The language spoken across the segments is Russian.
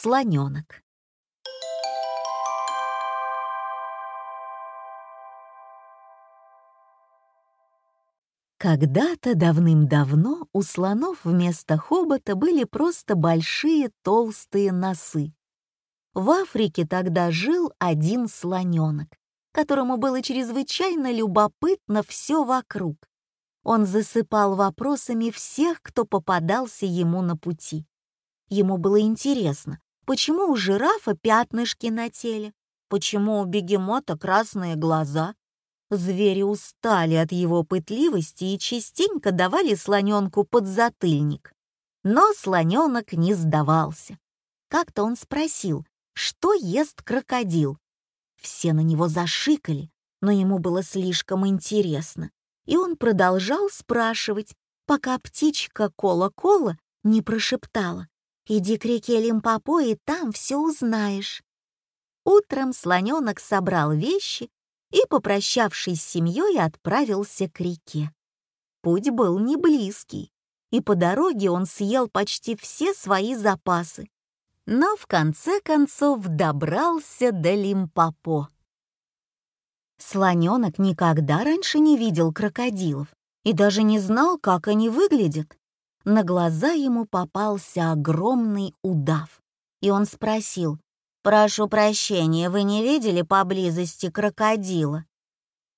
Слоненок. Когда-то давным-давно у слонов вместо хобота были просто большие толстые носы. В Африке тогда жил один слоненок, которому было чрезвычайно любопытно все вокруг. Он засыпал вопросами всех, кто попадался ему на пути. Ему было интересно, почему у жирафа пятнышки на теле, почему у бегемота красные глаза, Звери устали от его пытливости и частенько давали слоненку подзатыльник. Но слоненок не сдавался. Как-то он спросил, что ест крокодил. Все на него зашикали, но ему было слишком интересно, и он продолжал спрашивать, пока птичка Кола-Кола не прошептала «Иди к реке Лимпопо, и там все узнаешь». Утром слоненок собрал вещи и, попрощавшись с семьей, отправился к реке. Путь был не близкий, и по дороге он съел почти все свои запасы, но в конце концов добрался до Лимпопо. Слоненок никогда раньше не видел крокодилов и даже не знал, как они выглядят. На глаза ему попался огромный удав, и он спросил, «Прошу прощения, вы не видели поблизости крокодила?»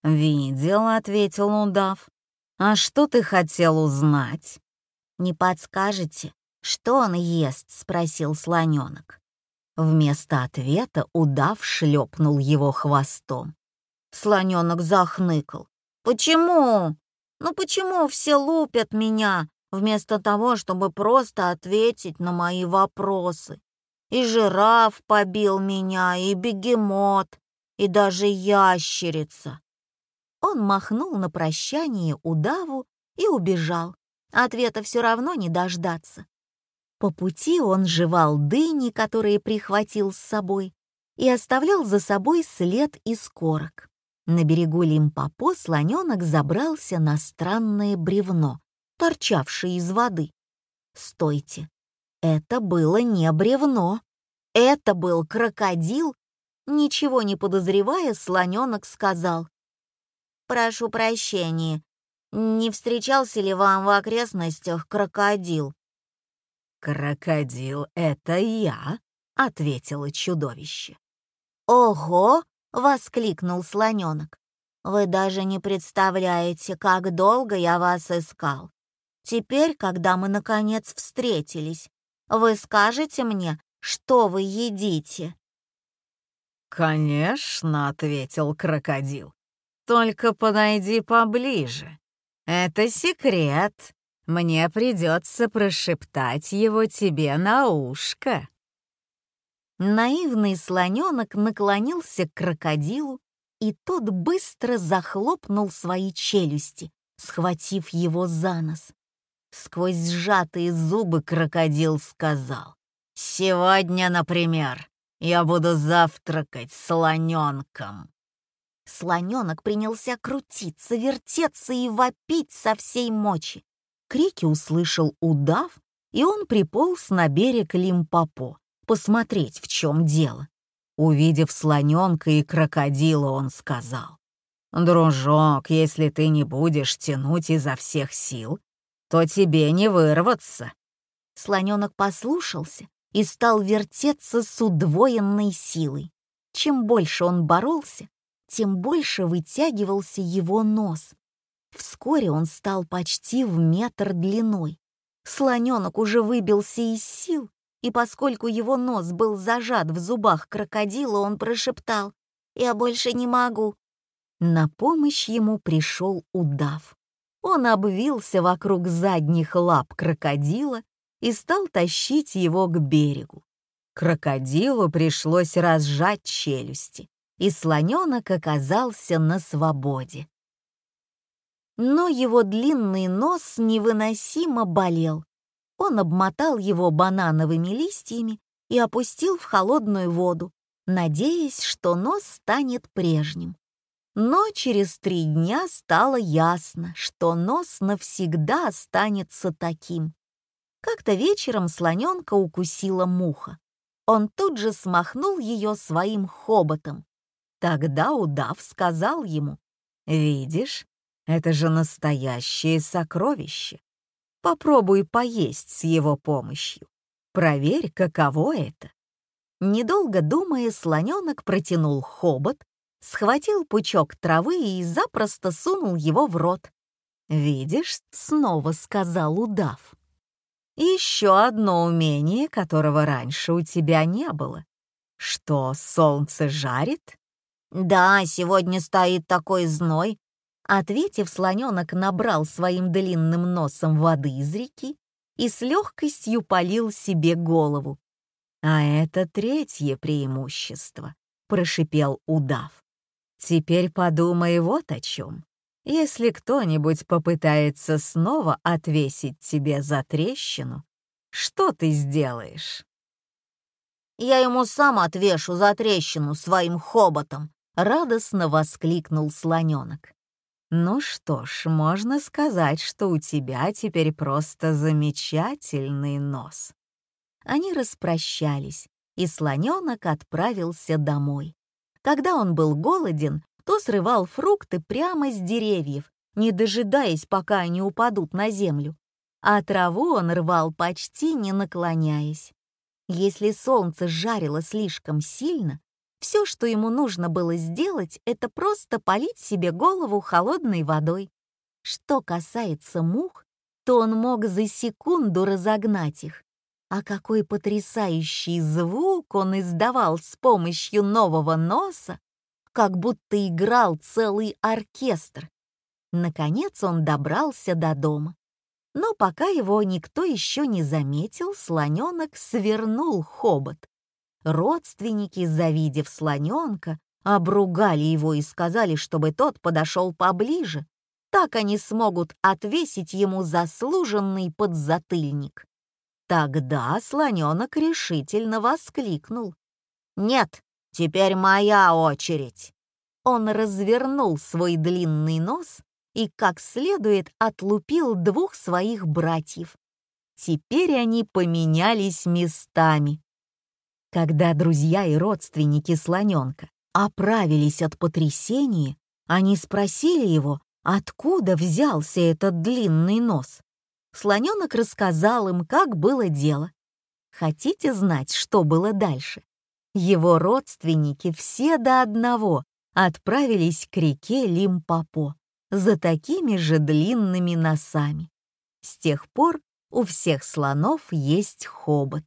«Видел», — ответил удав. «А что ты хотел узнать?» «Не подскажете, что он ест?» — спросил слоненок. Вместо ответа удав шлепнул его хвостом. Слоненок захныкал. «Почему? Ну почему все лупят меня, вместо того, чтобы просто ответить на мои вопросы?» И жираф побил меня, и бегемот, и даже ящерица. Он махнул на прощание удаву и убежал. Ответа все равно не дождаться. По пути он жевал дыни, которые прихватил с собой, и оставлял за собой след из корок. На берегу Лимпопо слоненок забрался на странное бревно, торчавшее из воды. «Стойте, это было не бревно. Это был крокодил. Ничего не подозревая, слоненок сказал. «Прошу прощения, не встречался ли вам в окрестностях крокодил?» «Крокодил — это я», — ответило чудовище. «Ого!» — воскликнул слоненок. «Вы даже не представляете, как долго я вас искал. Теперь, когда мы наконец встретились, вы скажете мне, что вы едите?» «Конечно», — ответил крокодил. «Только подойди поближе. Это секрет. Мне придется прошептать его тебе на ушко». Наивный слоненок наклонился к крокодилу, и тот быстро захлопнул свои челюсти, схватив его за нос. Сквозь сжатые зубы крокодил сказал. «Сегодня, например, я буду завтракать слоненком». Слоненок принялся крутиться, вертеться и вопить со всей мочи. Крики услышал удав, и он приполз на берег Лимпопо посмотреть, в чем дело. Увидев слоненка и крокодила, он сказал, «Дружок, если ты не будешь тянуть изо всех сил, то тебе не вырваться». Слоненок послушался и стал вертеться с удвоенной силой. Чем больше он боролся, тем больше вытягивался его нос. Вскоре он стал почти в метр длиной. Слоненок уже выбился из сил, и поскольку его нос был зажат в зубах крокодила, он прошептал «Я больше не могу». На помощь ему пришел удав. Он обвился вокруг задних лап крокодила и стал тащить его к берегу. Крокодилу пришлось разжать челюсти, и слоненок оказался на свободе. Но его длинный нос невыносимо болел. Он обмотал его банановыми листьями и опустил в холодную воду, надеясь, что нос станет прежним. Но через три дня стало ясно, что нос навсегда останется таким. Как-то вечером слоненка укусила муха. он тут же смахнул ее своим хоботом. Тогда удав сказал ему, «Видишь, это же настоящее сокровище. Попробуй поесть с его помощью. Проверь, каково это». Недолго думая, слоненок протянул хобот, схватил пучок травы и запросто сунул его в рот. «Видишь», — снова сказал удав. «Еще одно умение, которого раньше у тебя не было. Что, солнце жарит?» «Да, сегодня стоит такой зной», — ответив, слоненок набрал своим длинным носом воды из реки и с легкостью полил себе голову. «А это третье преимущество», — прошипел удав. «Теперь подумай вот о чем. Если кто-нибудь попытается снова отвесить тебе за трещину, что ты сделаешь?» «Я ему сам отвешу за трещину своим хоботом», — радостно воскликнул слоненок. «Ну что ж, можно сказать, что у тебя теперь просто замечательный нос». Они распрощались, и слоненок отправился домой. Когда он был голоден, то срывал фрукты прямо с деревьев, не дожидаясь, пока они упадут на землю. А траву он рвал почти не наклоняясь. Если солнце жарило слишком сильно, все, что ему нужно было сделать, это просто полить себе голову холодной водой. Что касается мух, то он мог за секунду разогнать их. А какой потрясающий звук он издавал с помощью нового носа, как будто играл целый оркестр. Наконец он добрался до дома. Но пока его никто еще не заметил, слоненок свернул хобот. Родственники, завидев слоненка, обругали его и сказали, чтобы тот подошел поближе. Так они смогут отвесить ему заслуженный подзатыльник. Тогда слоненок решительно воскликнул. «Нет, Теперь моя очередь!» Он развернул свой длинный нос и как следует отлупил двух своих братьев. Теперь они поменялись местами. Когда друзья и родственники слоненка оправились от потрясения, они спросили его, откуда взялся этот длинный нос. Слоненок рассказал им, как было дело. Хотите знать, что было дальше? Его родственники все до одного отправились к реке Лимпопо за такими же длинными носами. С тех пор у всех слонов есть хобот.